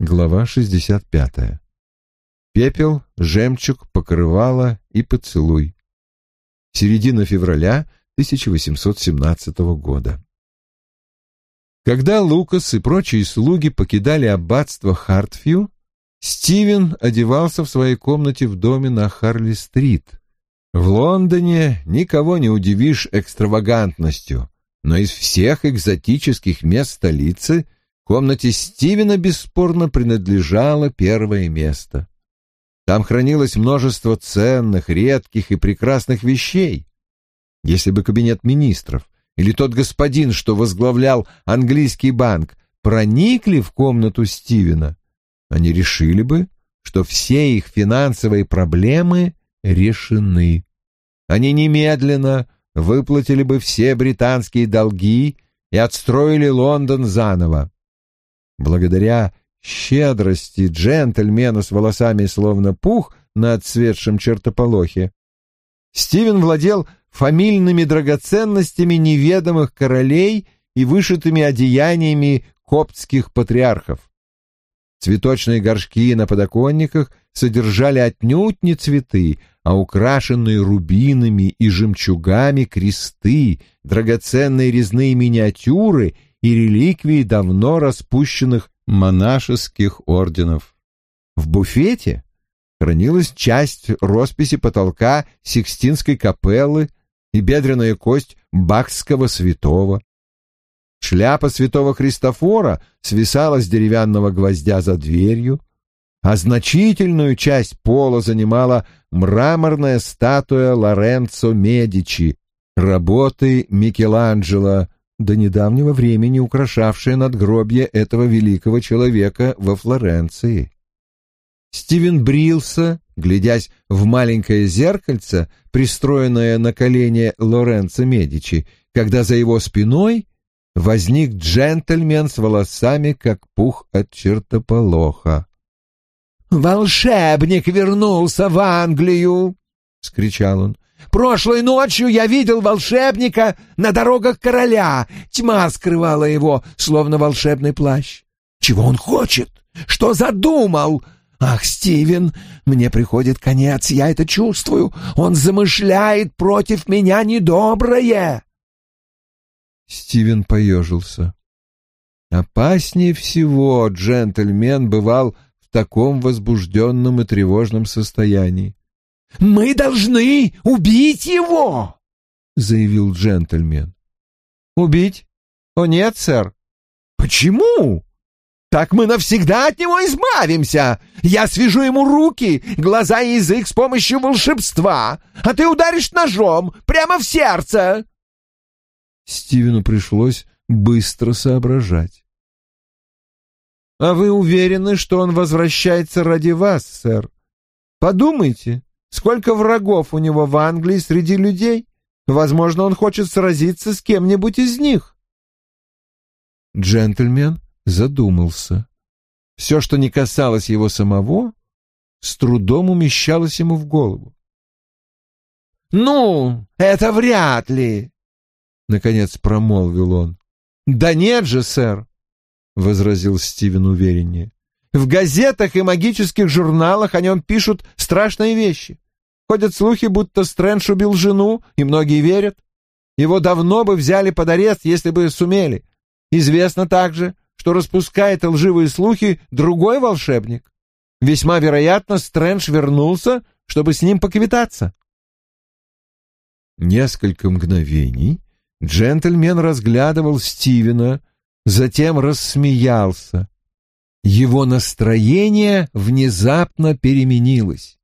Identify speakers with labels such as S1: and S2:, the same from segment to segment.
S1: Глава 65. Пепел, жемчуг, покрывало и поцелуй. Середина февраля 1817 года. Когда Лукас и прочие слуги покидали аббатство Хартфью, Стивен одевался в своей комнате в доме на Харли-стрит. В Лондоне никого не удивишь экстравагантностью, но из всех экзотических мест столицы – комнате Стивена бесспорно принадлежало первое место. Там хранилось множество ценных, редких и прекрасных вещей. Если бы кабинет министров или тот господин, что возглавлял английский банк, проникли в комнату Стивена, они решили бы, что все их финансовые проблемы решены. Они немедленно выплатили бы все британские долги и отстроили Лондон заново. Благодаря щедрости джентльмена с волосами словно пух на отцветшем чертополохе, Стивен владел фамильными драгоценностями неведомых королей и вышитыми одеяниями коптских патриархов. Цветочные горшки на подоконниках содержали отнюдь не цветы, а украшенные рубинами и жемчугами кресты, драгоценные резные миниатюры и реликвии давно распущенных монашеских орденов. В буфете хранилась часть росписи потолка Сикстинской капеллы и бедренная кость Бахского святого. Шляпа святого Христофора свисала с деревянного гвоздя за дверью, а значительную часть пола занимала мраморная статуя Лоренцо Медичи, работы Микеланджело, до недавнего времени украшавшее надгробье этого великого человека во Флоренции. Стивен брился, глядясь в маленькое зеркальце, пристроенное на колени Лоренцо Медичи, когда за его спиной возник джентльмен с волосами, как пух от чертополоха.
S2: «Волшебник вернулся в Англию!» — скричал он. Прошлой ночью я видел волшебника на дорогах короля. Тьма скрывала его, словно волшебный плащ. Чего он хочет? Что задумал? Ах, Стивен, мне приходит конец, я это чувствую. Он замышляет против меня недоброе.
S1: Стивен поежился. Опаснее всего джентльмен бывал в таком возбужденном и тревожном состоянии.
S2: «Мы должны убить его!» — заявил джентльмен.
S1: «Убить? О нет, сэр».
S2: «Почему?» «Так мы навсегда от него избавимся! Я свяжу ему руки, глаза и язык с помощью волшебства, а ты ударишь ножом прямо в сердце!»
S1: Стивену пришлось быстро соображать. «А вы уверены, что он возвращается ради вас, сэр? Подумайте, Сколько врагов у него в Англии среди людей? Возможно, он хочет сразиться с кем-нибудь из них. Джентльмен задумался. Все, что не касалось его самого, с трудом умещалось ему в голову.
S2: «Ну, это вряд ли!» — наконец промолвил он.
S1: «Да нет же, сэр!» — возразил Стивен увереннее. В газетах и магических журналах о нем пишут страшные вещи. Ходят слухи, будто Стрэндж убил жену, и многие верят. Его давно бы взяли под арест, если бы сумели. Известно также, что распускает лживые слухи другой волшебник. Весьма вероятно, Стрэндж вернулся, чтобы с ним поквитаться. Несколько мгновений джентльмен разглядывал Стивена, затем рассмеялся. Его настроение внезапно переменилось.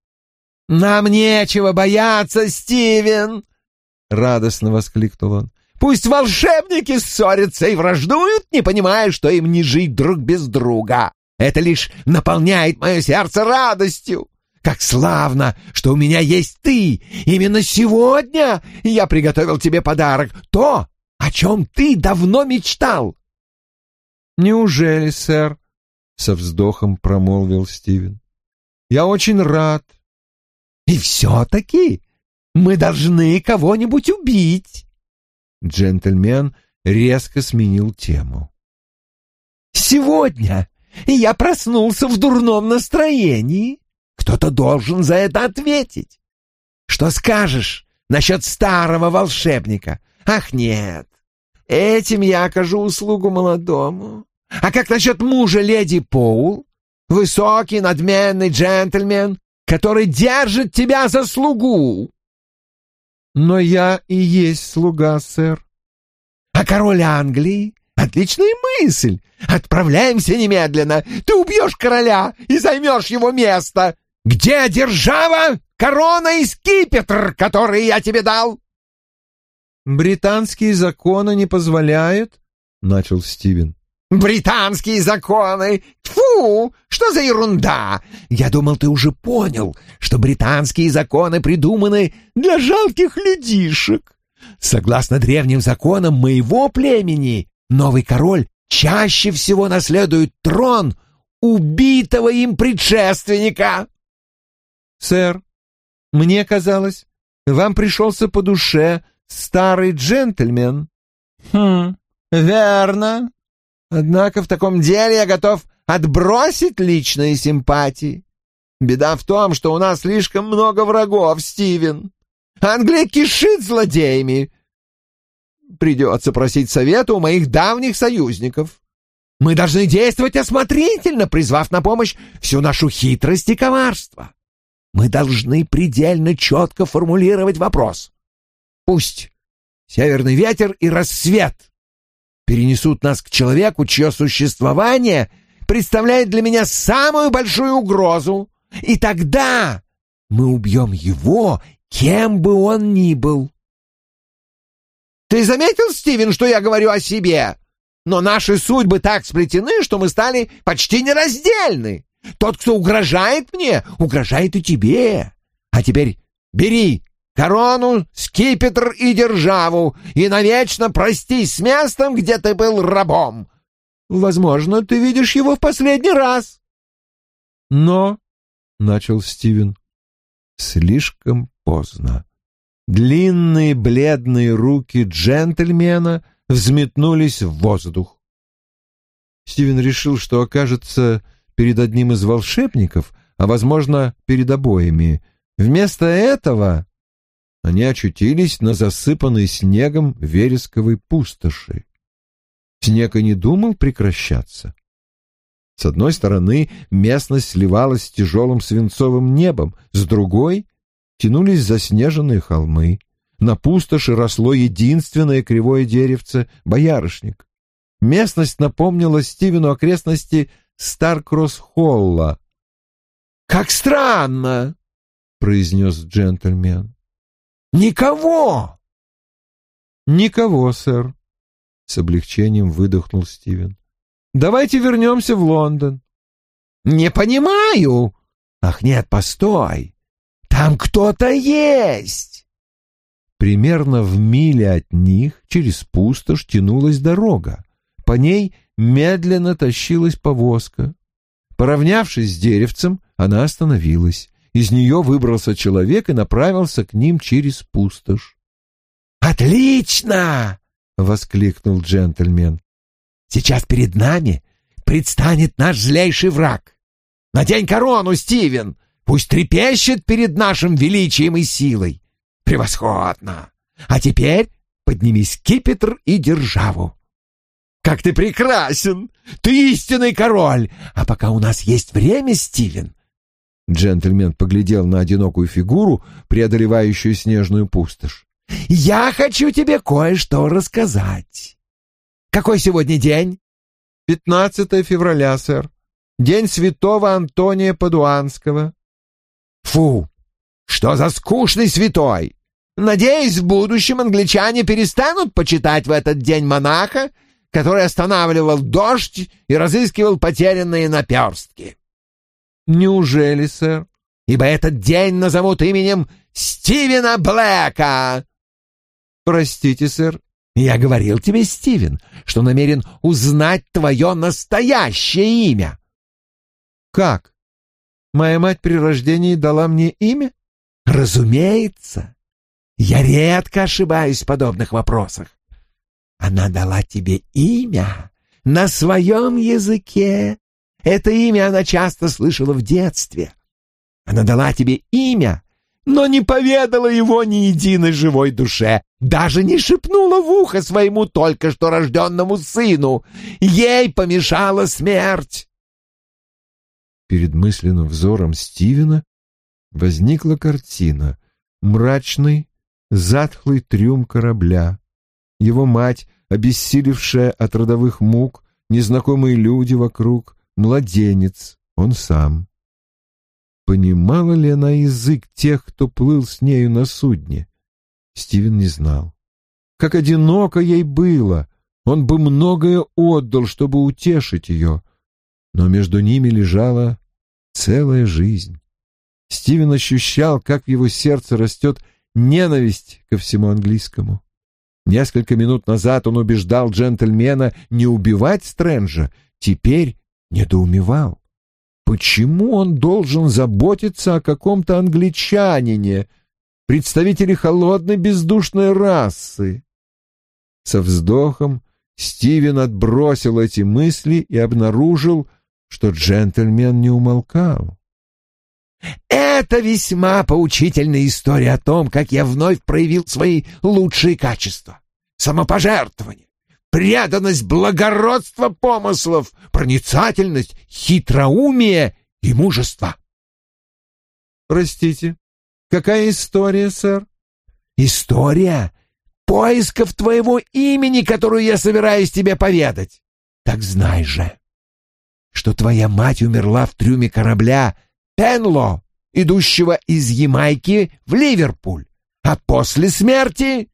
S2: «Нам нечего бояться, Стивен!» — радостно воскликнул он. «Пусть волшебники ссорятся и враждуют, не понимая, что им не жить друг без друга. Это лишь наполняет мое сердце радостью. Как славно, что у меня есть ты. Именно сегодня я приготовил тебе подарок. То, о чем ты давно мечтал».
S1: «Неужели, сэр?» — со вздохом промолвил Стивен. «Я очень рад.
S2: И все-таки мы должны кого-нибудь убить.
S1: Джентльмен резко сменил тему.
S2: Сегодня я проснулся в дурном настроении. Кто-то должен за это ответить. Что скажешь насчет старого волшебника? Ах, нет, этим я окажу услугу молодому. А как насчет мужа леди Поул? Высокий, надменный джентльмен, который держит тебя за слугу.
S1: Но я и есть слуга, сэр.
S2: А король Англии? Отличная мысль. Отправляемся немедленно. Ты убьешь короля и займешь его место. Где держава, корона и скипетр, которые я тебе дал?
S1: Британские законы не позволяют, начал Стивен.
S2: Британские законы! Тьфу! Что за ерунда? Я думал, ты уже понял, что британские законы придуманы для жалких людишек. Согласно древним законам моего племени, новый король чаще всего наследует трон убитого им предшественника.
S1: Сэр, мне казалось, вам пришелся по душе старый джентльмен.
S2: Хм, верно. Однако в таком деле я готов отбросить личные симпатии. Беда в том, что у нас слишком много врагов, Стивен. Англия кишит злодеями. Придется просить совета у моих давних союзников. Мы должны действовать осмотрительно, призвав на помощь всю нашу хитрость и коварство. Мы должны предельно четко формулировать вопрос. Пусть северный ветер и рассвет перенесут нас к человеку, чье существование представляет для меня самую большую угрозу. И тогда мы убьем его, кем бы он ни был. Ты заметил, Стивен, что я говорю о себе? Но наши судьбы так сплетены, что мы стали почти нераздельны. Тот, кто угрожает мне, угрожает и тебе. А теперь бери корону, скипетр и державу, и навечно простись с местом, где ты был рабом. Возможно, ты видишь его в последний раз.
S1: Но, — начал Стивен, — слишком поздно. Длинные бледные руки джентльмена взметнулись в воздух. Стивен решил, что окажется перед одним из волшебников, а, возможно, перед обоими. Вместо этого они очутились на засыпанной снегом вересковой пустоши. Снег и не думал прекращаться. С одной стороны местность сливалась с тяжелым свинцовым небом, с другой тянулись заснеженные холмы. На пустоши росло единственное кривое деревце — боярышник. Местность напомнила Стивену окрестности Старкросс-Холла.
S2: «Как странно!» — произнес джентльмен. Никого!»
S1: «Никого, сэр», — с облегчением выдохнул Стивен. «Давайте вернемся в Лондон».
S2: «Не понимаю!» «Ах, нет, постой! Там кто-то есть!»
S1: Примерно в миле от них через пустошь тянулась дорога. По ней медленно тащилась повозка. Поравнявшись с деревцем, она остановилась. Из нее выбрался человек и направился к ним через пустошь.
S2: «Отлично!» — воскликнул джентльмен. «Сейчас перед нами предстанет наш злейший враг. Надень корону, Стивен! Пусть трепещет перед нашим величием и силой. Превосходно! А теперь подними скипетр и державу. Как ты прекрасен! Ты истинный король! А пока у нас есть время, Стивен,
S1: Джентльмен поглядел на одинокую фигуру, преодолевающую снежную пустошь.
S2: «Я хочу тебе кое-что рассказать. Какой сегодня день?»
S1: «Пятнадцатое февраля, сэр. День святого Антония Падуанского».
S2: «Фу! Что за скучный святой! Надеюсь, в будущем англичане перестанут почитать в этот день монаха, который останавливал дождь и разыскивал потерянные наперстки».
S1: «Неужели, сэр?»
S2: «Ибо этот день назовут именем Стивена Блэка!»
S1: «Простите, сэр».
S2: «Я говорил тебе, Стивен, что намерен узнать твое настоящее имя».
S1: «Как? Моя мать при рождении дала мне имя?»
S2: «Разумеется. Я редко ошибаюсь в подобных вопросах. Она дала тебе имя на своем языке, Это имя она часто слышала в детстве. Она дала тебе имя, но не поведала его ни единой живой душе, даже не шепнула в ухо своему только что рожденному сыну. Ей помешала смерть.
S1: Перед мысленным взором Стивена возникла картина. Мрачный, затхлый трюм корабля. Его мать, обессилевшая от родовых мук, незнакомые люди вокруг, младенец, он сам. Понимала ли она язык тех, кто плыл с нею на судне? Стивен не знал. Как одиноко ей было, он бы многое отдал, чтобы утешить ее, но между ними лежала целая жизнь. Стивен ощущал, как в его сердце растет ненависть ко всему английскому. Несколько минут назад он убеждал джентльмена не убивать Стрэнджа, теперь недоумевал. Почему он должен заботиться о каком-то англичанине, представителе холодной бездушной расы? Со вздохом Стивен отбросил эти мысли и обнаружил, что джентльмен не умолкал.
S2: «Это весьма поучительная история о том, как я вновь проявил свои лучшие качества. Самопожертвование, преданность, благородство помыслов, проницательность, хитроумие и мужество».
S1: «Простите, какая история, сэр?»
S2: «История поисков твоего имени, которую я собираюсь тебе поведать. Так знай же, что твоя мать умерла в трюме корабля Пенло, идущего из Ямайки в Ливерпуль, а после смерти, —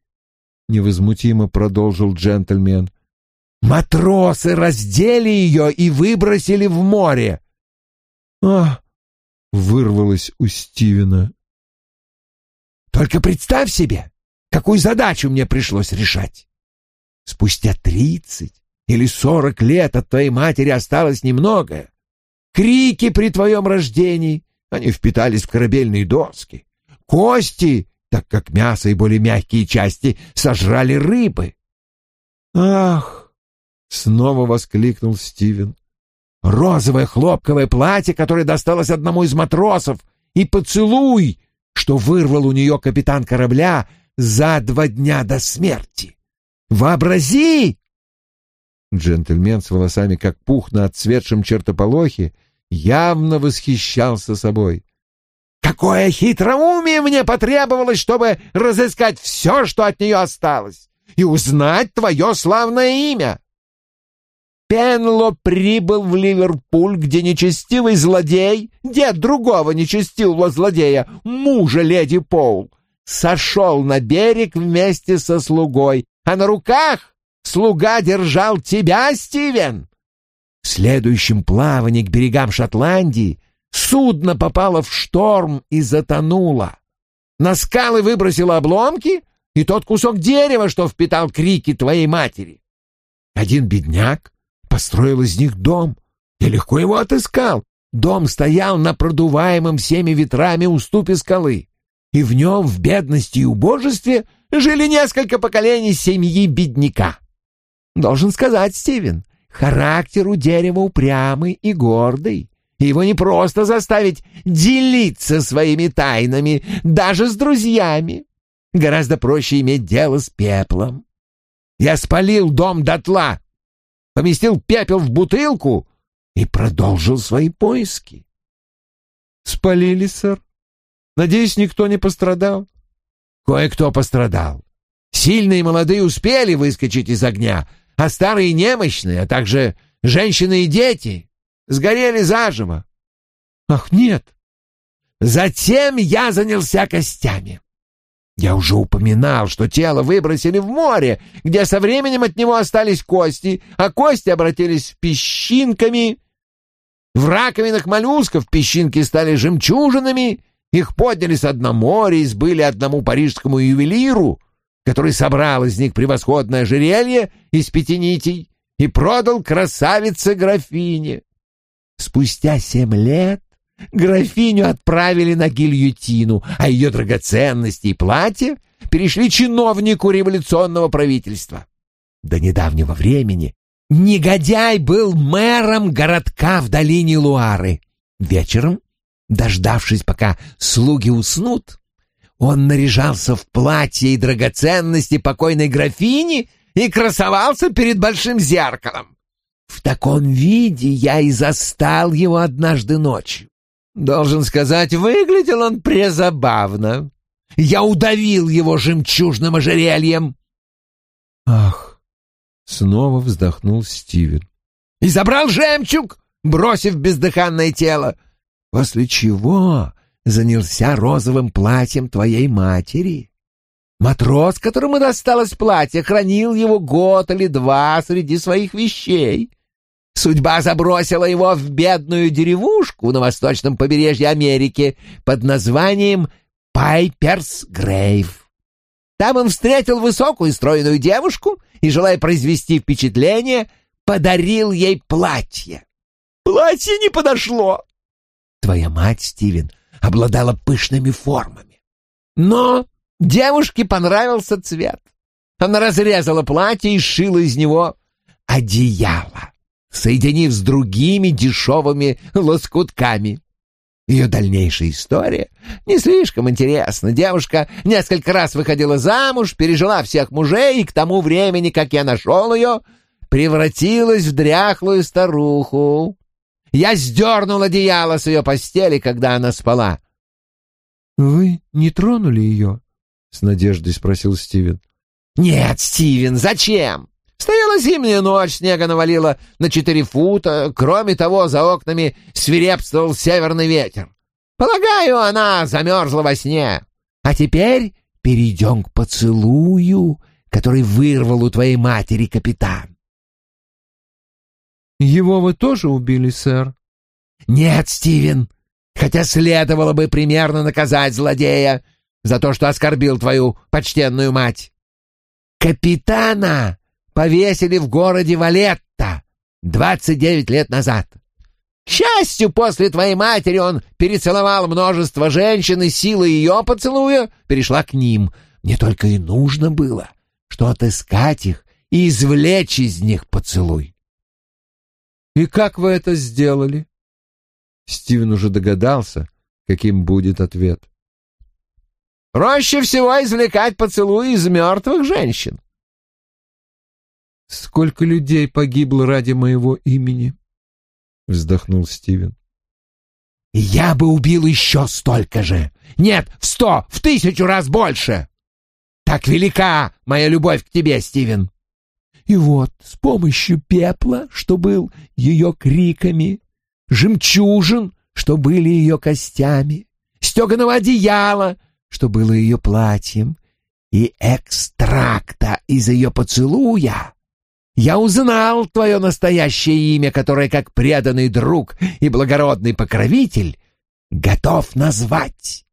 S2: невозмутимо продолжил джентльмен, — матросы раздели ее и выбросили в море.
S1: — А! — вырвалось у Стивена.
S2: — Только представь себе, какую задачу мне пришлось решать. Спустя тридцать или сорок лет от твоей матери осталось немногое. Крики при твоем рождении, они впитались в корабельные доски. Кости, так как мясо и более мягкие части, сожрали рыбы.
S1: «Ах!» — снова воскликнул Стивен.
S2: «Розовое хлопковое платье, которое досталось одному из матросов, и поцелуй, что вырвал у нее капитан корабля за два дня до смерти. Вообрази,
S1: Джентльмен с волосами как пух на отцветшем чертополохе явно восхищался собой.
S2: «Какое хитроумие мне потребовалось, чтобы разыскать все, что от нее осталось, и узнать твое славное имя!» Пенло прибыл в Ливерпуль, где нечестивый злодей, дед другого нечестивого злодея, мужа леди Поул, сошел на берег вместе со слугой, а на руках Слуга держал тебя, Стивен. В следующем плавании к берегам Шотландии судно попало в шторм и затонуло. На скалы выбросило обломки и тот кусок дерева, что впитал крики твоей матери. Один бедняк построил из них дом. Я легко его отыскал. Дом стоял на продуваемом всеми ветрами уступе скалы, и в нем в бедности и убожестве жили несколько поколений семьи бедняка. Должен сказать, Стивен, характер у дерева упрямый и гордый. Его не просто заставить делиться своими тайнами, даже с друзьями. Гораздо проще иметь дело с пеплом. Я спалил дом дотла, поместил пепел в бутылку и продолжил свои поиски.
S1: Спалили, сэр? Надеюсь, никто не пострадал?
S2: Кое-кто пострадал. Сильные молодые успели выскочить из огня, а старые немощные, а также женщины и дети сгорели заживо.
S1: Ах, нет!
S2: Затем я занялся костями. Я уже упоминал, что тело выбросили в море, где со временем от него остались кости, а кости обратились песчинками. В раковинах моллюсков песчинки стали жемчужинами, их подняли с дна моря и сбыли одному парижскому ювелиру — который собрал из них превосходное ожерелье из пяти нитей и продал красавице-графине. Спустя семь лет графиню отправили на гильотину, а ее драгоценности и платье перешли чиновнику революционного правительства. До недавнего времени Негодяй был мэром городка в долине Луары. Вечером, дождавшись, пока слуги уснут, он наряжался в платье и драгоценности покойной графини и красовался перед большим зеркалом. В таком виде я и застал его однажды ночью. Должен сказать, выглядел он презабавно. Я удавил его жемчужным ожерельем.
S1: Ах! Снова вздохнул Стивен.
S2: И забрал жемчуг, бросив бездыханное тело. После чего занялся розовым платьем твоей матери. Матрос, которому досталось платье, хранил его год или два среди своих вещей. Судьба забросила его в бедную деревушку на восточном побережье Америки под названием Пайперс Грейв. Там он встретил высокую стройную девушку и, желая произвести впечатление, подарил ей платье. Платье не подошло. Твоя мать, Стивен, обладала пышными формами. Но девушке понравился цвет. Она разрезала платье и сшила из него одеяло, соединив с другими дешевыми лоскутками. Ее дальнейшая история не слишком интересна. Девушка несколько раз выходила замуж, пережила всех мужей, и к тому времени, как я нашел ее, превратилась в дряхлую старуху. Я сдернул одеяло с ее постели, когда она спала.
S1: — Вы не тронули ее? — с надеждой спросил Стивен.
S2: — Нет, Стивен, зачем? Стояла зимняя ночь, снега навалило на четыре фута. Кроме того, за окнами свирепствовал северный ветер. Полагаю, она замерзла во сне. А теперь перейдем к поцелую, который вырвал у твоей матери капитан.
S1: Его вы тоже убили, сэр?
S2: Нет, Стивен, хотя следовало бы примерно наказать злодея за то, что оскорбил твою почтенную мать. Капитана повесили в городе Валетта двадцать девять лет назад. К счастью, после твоей матери он перецеловал множество женщин, и сила ее поцелуя перешла к ним. Мне только и нужно было, что отыскать их и извлечь из них поцелуй.
S1: «И как вы это сделали?» Стивен уже догадался, каким будет ответ.
S2: «Проще всего извлекать поцелуй из мертвых женщин.
S1: Сколько людей погибло ради моего имени? Вздохнул Стивен.
S2: Я бы убил еще столько же. Нет, в сто, в тысячу раз больше. Так велика моя любовь к тебе, Стивен. И вот с помощью пепла, что был ее криками, жемчужин, что были ее костями, стеганого одеяла, что было ее платьем, и экстракта из ее поцелуя, я узнал твое настоящее имя, которое, как преданный друг и благородный покровитель, готов назвать.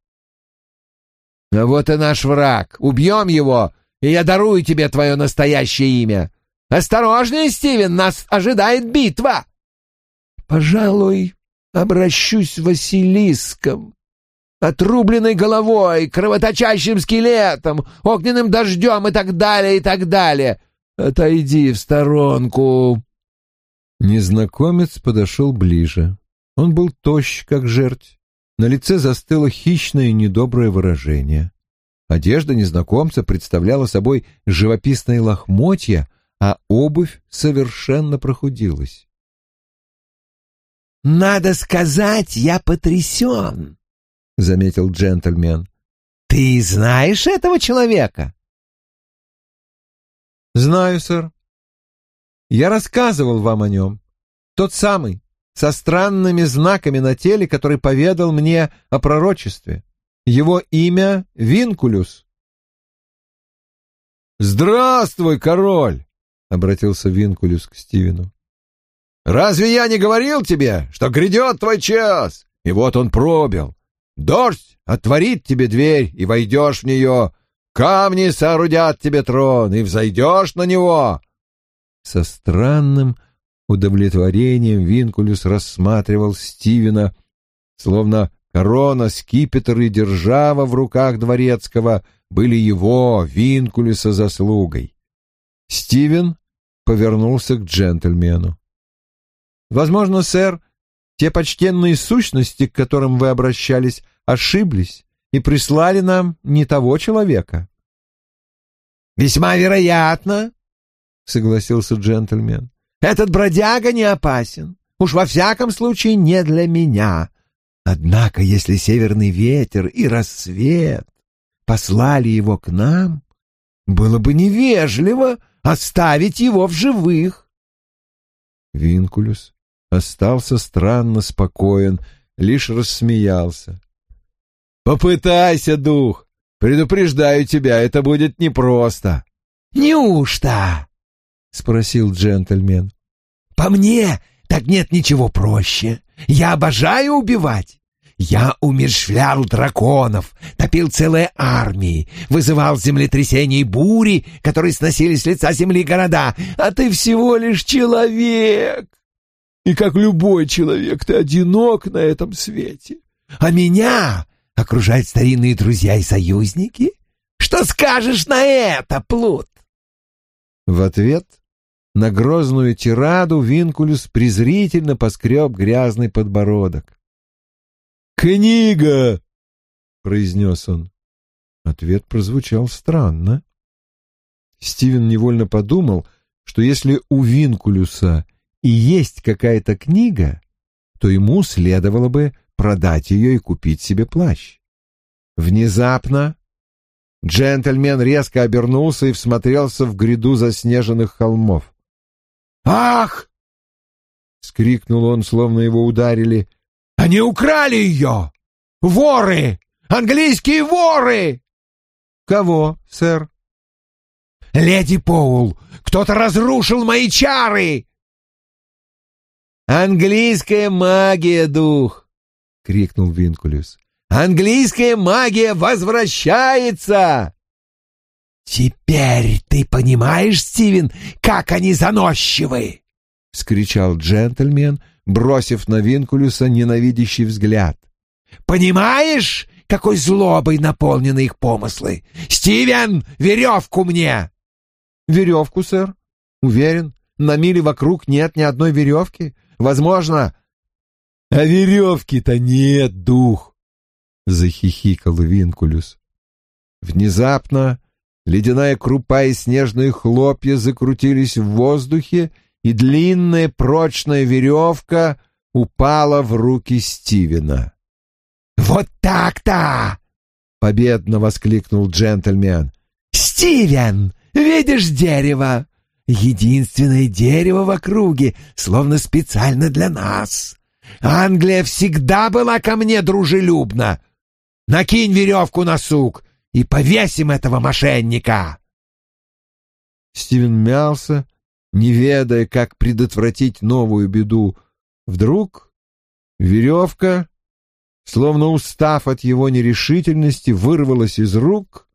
S2: А вот и наш враг. Убьем его, и я дарую тебе твое настоящее имя. Осторожнее, Стивен, нас ожидает битва. Пожалуй, обращусь Василиском, отрубленной головой, кровоточащим скелетом, огненным дождем и так далее, и так далее. Отойди в сторонку!»
S1: Незнакомец подошел ближе. Он был тощ, как жерть. На лице застыло хищное и недоброе выражение. Одежда незнакомца представляла собой живописные лохмотья, а обувь совершенно прохудилась.
S2: «Надо сказать, я потрясен», — заметил джентльмен. «Ты знаешь этого человека?»
S1: «Знаю, сэр. Я рассказывал вам о нем. Тот самый, со странными знаками на теле, который поведал мне о пророчестве. Его имя Винкулюс».
S3: «Здравствуй, король!» — обратился Винкулюс к Стивену. «Разве я не говорил тебе, что грядет твой час? И вот он пробил. Дождь отворит тебе дверь, и войдешь в нее, Камни соорудят тебе трон, и взойдешь на него!»
S1: Со странным удовлетворением Винкулюс рассматривал Стивена, словно корона, скипетр и держава в руках дворецкого были его, Винкулюса, заслугой. Стивен повернулся к джентльмену. «Возможно, сэр, те почтенные сущности, к которым вы обращались, ошиблись и прислали нам не того человека».
S2: «Весьма вероятно», — согласился джентльмен. «Этот бродяга не опасен. Уж во всяком случае не для меня. Однако, если северный ветер и рассвет послали его к нам, было бы невежливо оставить его в живых.
S1: Винкулюс остался странно спокоен, лишь рассмеялся. «Попытайся, дух! Предупреждаю тебя, это будет непросто!»
S2: «Неужто?» — спросил джентльмен. «По мне, так нет ничего проще. Я обожаю убивать. Я умерщвлял драконов, топил целые армии, вызывал землетрясения и бури, которые сносили с лица земли города, а ты всего лишь человек. И как любой человек, ты одинок на этом свете. А меня окружают старинные друзья и союзники. Что скажешь на это, Плут?
S1: В ответ на грозную тираду Винкулюс презрительно поскреб грязный подбородок. «Книга!» — произнес он. Ответ прозвучал странно. Стивен невольно подумал, что если у Винкулюса и есть какая-то книга, то ему следовало бы продать ее и купить себе плащ. Внезапно джентльмен резко обернулся и всмотрелся в гряду заснеженных холмов.
S2: «Ах!» — скрикнул он, словно его ударили. Они украли ее! Воры! Английские воры!»
S1: «Кого, сэр?»
S2: «Леди Поул! Кто-то разрушил мои чары!»
S1: «Английская магия, дух!» — крикнул Винкулюс. «Английская магия возвращается!»
S2: «Теперь ты понимаешь, Стивен, как они заносчивы!» — скричал джентльмен, бросив на Винкулюса ненавидящий взгляд. «Понимаешь, какой злобой наполнены их помыслы? Стивен, веревку мне!»
S1: «Веревку, сэр? Уверен, на миле вокруг нет ни одной веревки. Возможно...»
S3: «А веревки-то нет, дух!» — захихикал Винкулюс.
S1: Внезапно ледяная крупа и снежные хлопья закрутились в воздухе, и длинная прочная веревка упала в руки Стивена.
S2: «Вот так-то!» — победно воскликнул джентльмен. «Стивен, видишь дерево? Единственное дерево в округе, словно специально для нас. Англия всегда была ко мне дружелюбна. Накинь веревку на сук и повесим этого мошенника!»
S1: Стивен мялся, не ведая, как предотвратить новую беду. Вдруг веревка, словно устав от его нерешительности, вырвалась из рук,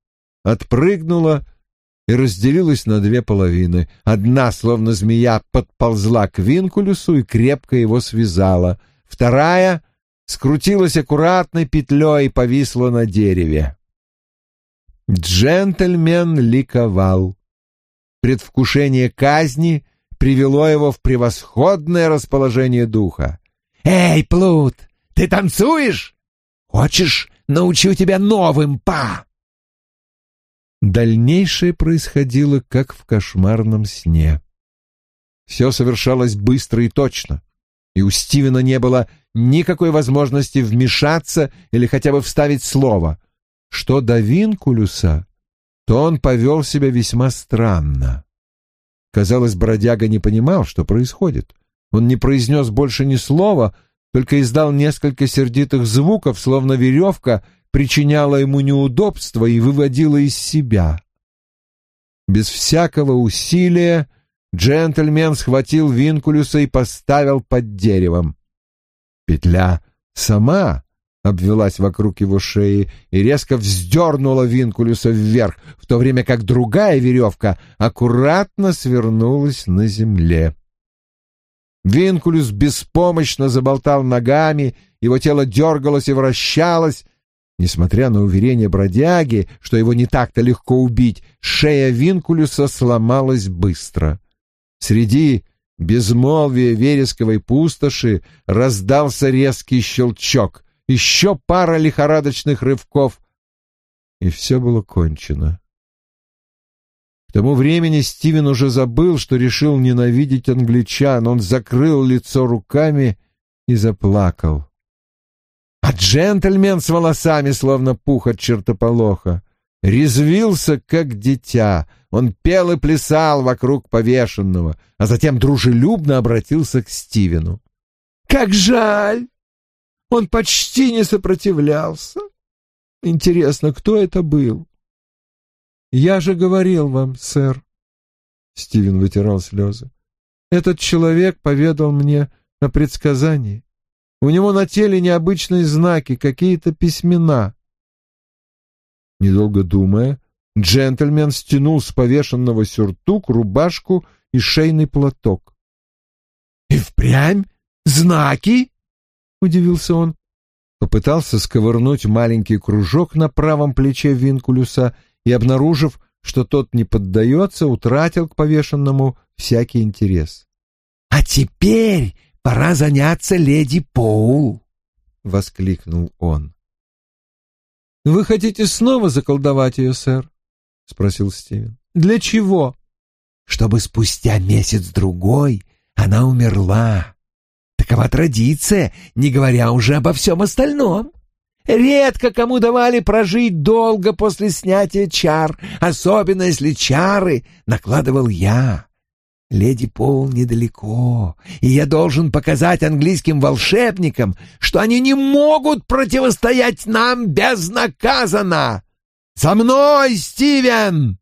S1: отпрыгнула и разделилась на две половины. Одна, словно змея, подползла к Винкулюсу и крепко его связала. Вторая скрутилась аккуратной петлей и повисла на дереве. Джентльмен ликовал. Предвкушение казни привело его в превосходное расположение духа.
S2: «Эй, Плут, ты танцуешь? Хочешь, научу тебя новым па?»
S1: Дальнейшее происходило, как в кошмарном сне. Все совершалось быстро и точно, и у Стивена не было никакой возможности вмешаться или хотя бы вставить слово. Что до Винкулюса, то он повел себя весьма странно. Казалось, бродяга не понимал, что происходит. Он не произнес больше ни слова, только издал несколько сердитых звуков, словно веревка причиняла ему неудобства и выводила из себя. Без всякого усилия джентльмен схватил Винкулюса и поставил под деревом. Петля сама обвелась вокруг его шеи и резко вздернула Винкулюса вверх, в то время как другая веревка аккуратно свернулась на земле. Винкулюс беспомощно заболтал ногами, его тело дергалось и вращалось. Несмотря на уверение бродяги, что его не так-то легко убить, шея Винкулюса сломалась быстро. Среди безмолвия вересковой пустоши раздался резкий щелчок, еще пара лихорадочных рывков, и все было кончено. К тому времени Стивен уже забыл, что решил ненавидеть англичан. Он закрыл лицо руками и заплакал. А джентльмен с волосами, словно пух от чертополоха, резвился, как дитя. Он пел и плясал вокруг повешенного, а затем дружелюбно обратился к Стивену. «Как жаль! Он почти не сопротивлялся. Интересно, кто это был?» «Я же говорил вам, сэр». Стивен вытирал слезы. «Этот человек поведал мне о предсказании. У него на теле необычные знаки, какие-то письмена». Недолго думая, джентльмен стянул с повешенного сюртук, рубашку и шейный платок. «И впрямь? Знаки?» — удивился он. Попытался сковырнуть маленький кружок на правом плече Винкулюса и, обнаружив, что тот не поддается, утратил к повешенному всякий интерес. «А теперь пора заняться леди Поул!» — воскликнул он. «Вы хотите снова заколдовать ее, сэр?» — спросил Стивен. «Для чего?» «Чтобы спустя месяц-другой она умерла. Такова традиция, не говоря уже обо всем остальном. Редко кому давали прожить долго после снятия чар, особенно если чары накладывал я. Леди Пол недалеко, и я должен показать английским волшебникам, что они не могут противостоять нам безнаказанно. За мной, Стивен!»